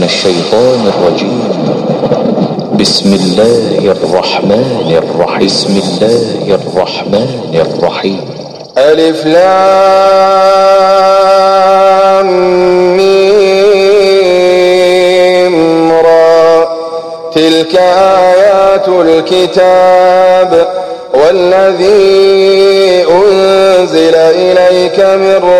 من الشيطان الرجيم. بسم الله الرحمن الرحيم. بسم الله الرحمن الرحيم. ألف لام ميم را. تلك آيات الكتاب والذي أنزل إليك من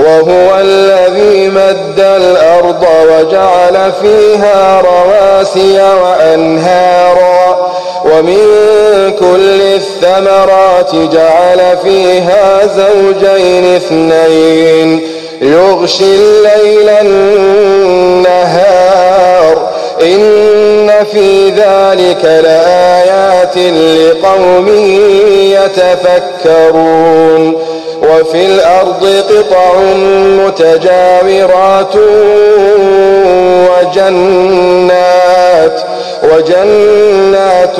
وجعل فيها رواسي وأنهارا ومن كل الثمرات جعل فيها زوجين اثنين يغشي الليل النهار. إن في ذلك لآيات لقوم يتفكرون. وفي الأرض قطع متجاورات وجنات وجنات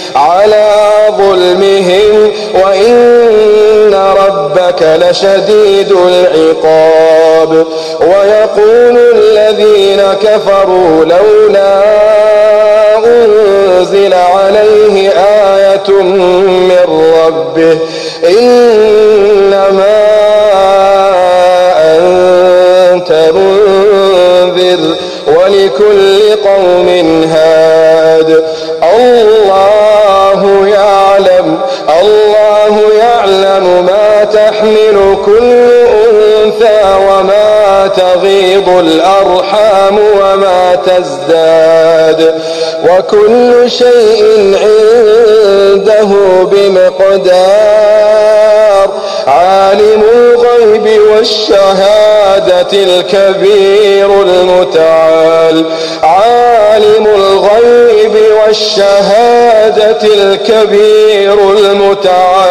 على ظلمهم وإن ربك لشديد العقاب. ويقول الذين كفروا لولا أنزل عليه آية من ربه إنما أنت منذر ولكل قوم هاد تحمل كل أنثى وما تغيض الأرحام وما تزداد وكل شيء عنده بمقدار. عالم الغيب والشهادة الكبير المتعال. عالم الغيب والشهادة الكبير المتعال.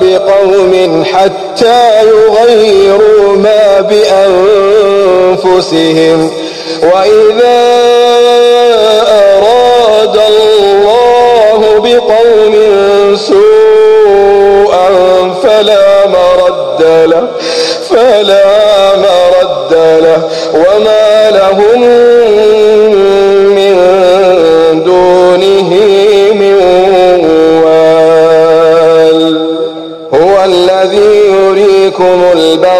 بقوم حتى يغيروا ما بأنفسهم. وإذا أراد الله بقوم سوءا فلا مرد له فلا مرد له. وما لهم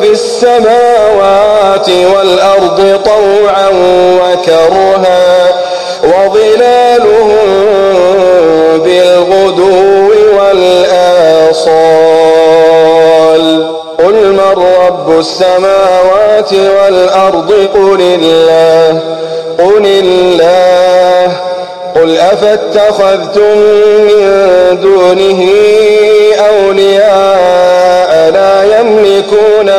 في السماوات والأرض طوعا وكرها وظلالهم بالغدو والآصال قل من رب السماوات والأرض قل الله قل الله قل أفاتخذتم من دونه أولياء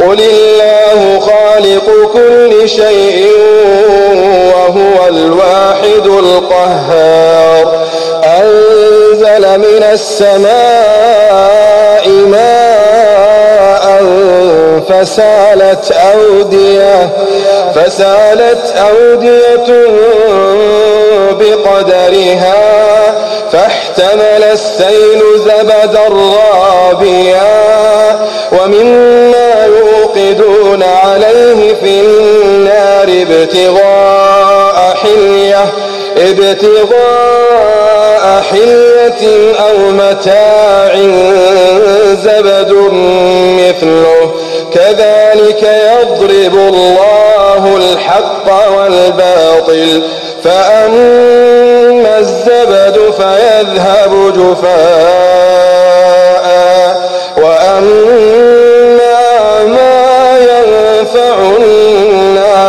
قل الله خالق كل شيء وهو الواحد القهار أنزل من السماء ماء فسالت أودية فسالت أودية بقدرها فاحتمل السيل زبدا رابيا ابتغاء حلية ابتغاء حلية أو متاع زبد مثله. كذلك يضرب الله الحق والباطل فأما الزبد فيذهب جفاء. وأما ما ينفع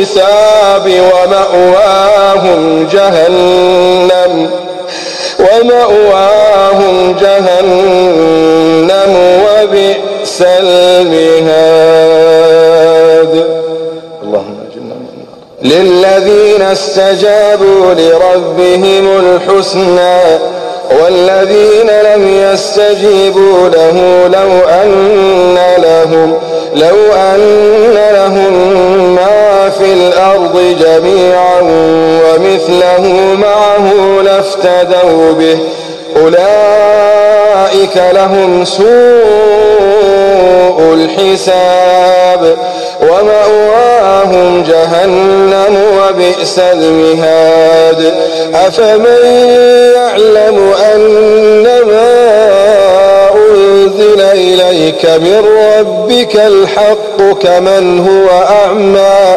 الحساب ومأواهم جهنم ومأواهم جهنم وبئس المهاد. اللهم للذين استجابوا لربهم الحسنى والذين لم يستجيبوا له لو أن لهم لو أن لهم ما في الأرض جميعا ومثله معه لافتدوا به. أولئك لهم سوء الحساب ومأواهم جهنم وبئس المهاد. أفمن يعلم أنما أنزل إليك من ربك الحق كمن هو أعمى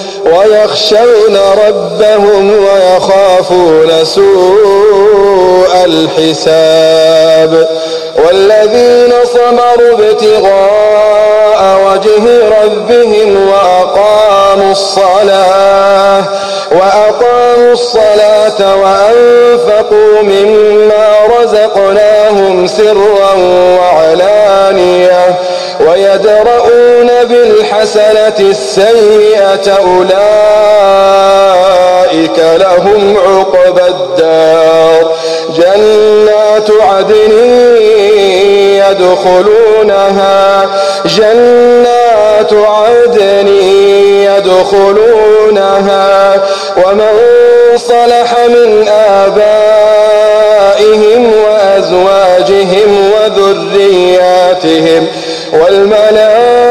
ويخشون ربهم ويخافون سوء الحساب والذين صبروا ابتغاء وجه ربهم وأقاموا الصلاة وأقاموا الصلاة وأنفقوا مما رزقناهم سرا وعلانية ويدرؤون بالحسنة السيئة أولئك لهم عقبى الدار. جنات عدن يدخلونها جنات عدن يدخلونها. ومن صلح من آبائهم وأزواجهم وذرياتهم والملائكة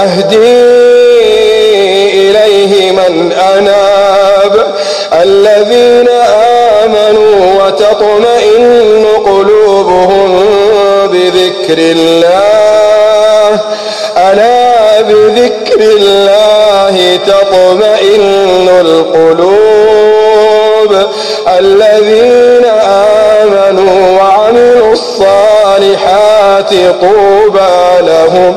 ويهدي إليه من أناب. الذين آمنوا وتطمئن قلوبهم بذكر الله. ألا بذكر الله تطمئن القلوب. الذين آمنوا وعملوا الصالحات طوبى لهم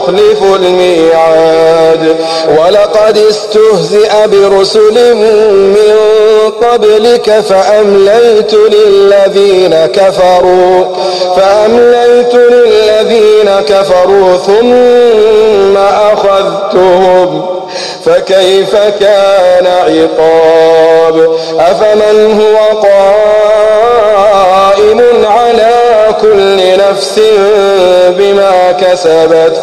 يخلف الميعاد. ولقد استهزئ برسل من قبلك فأمليت للذين كفروا فأمليت للذين كفروا ثم أخذتهم. فكيف كان عقاب؟ أفمن هو قائم على كل نفس بما كسبت؟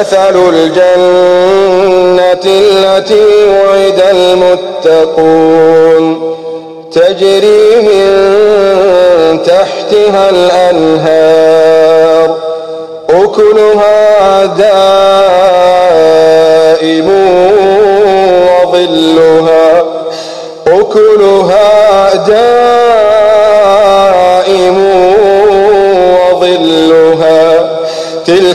مثل الجنة التي وعد المتقون. تجري من تحتها الأنهار. أكلها دائم وظلها. أكلها دائم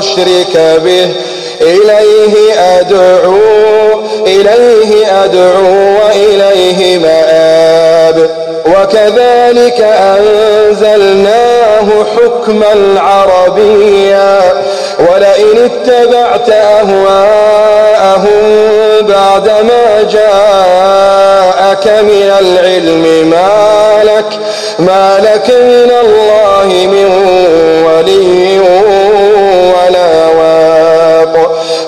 أشرك به. إليه أدعو إليه أدعو وإليه مآب. وكذلك أنزلناه حكما عربيا. ولئن اتبعت أهواءهم بعدما جاءك من العلم ما لك ما لك من الله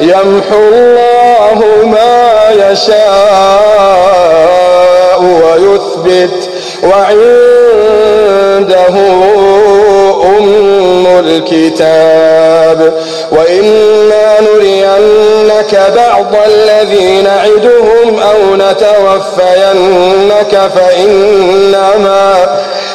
يمحو الله ما يشاء ويثبت وعنده أم الكتاب. وإما نرينك بعض الذي نعدهم أو نتوفينك فإنما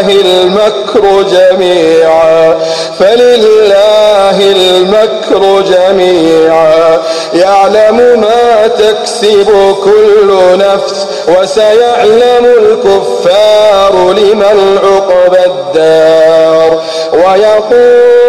المكر جميعا فلله المكر جميعا. يعلم ما تكسب كل نفس وسيعلم الكفار لمن عقب الدار. ويقول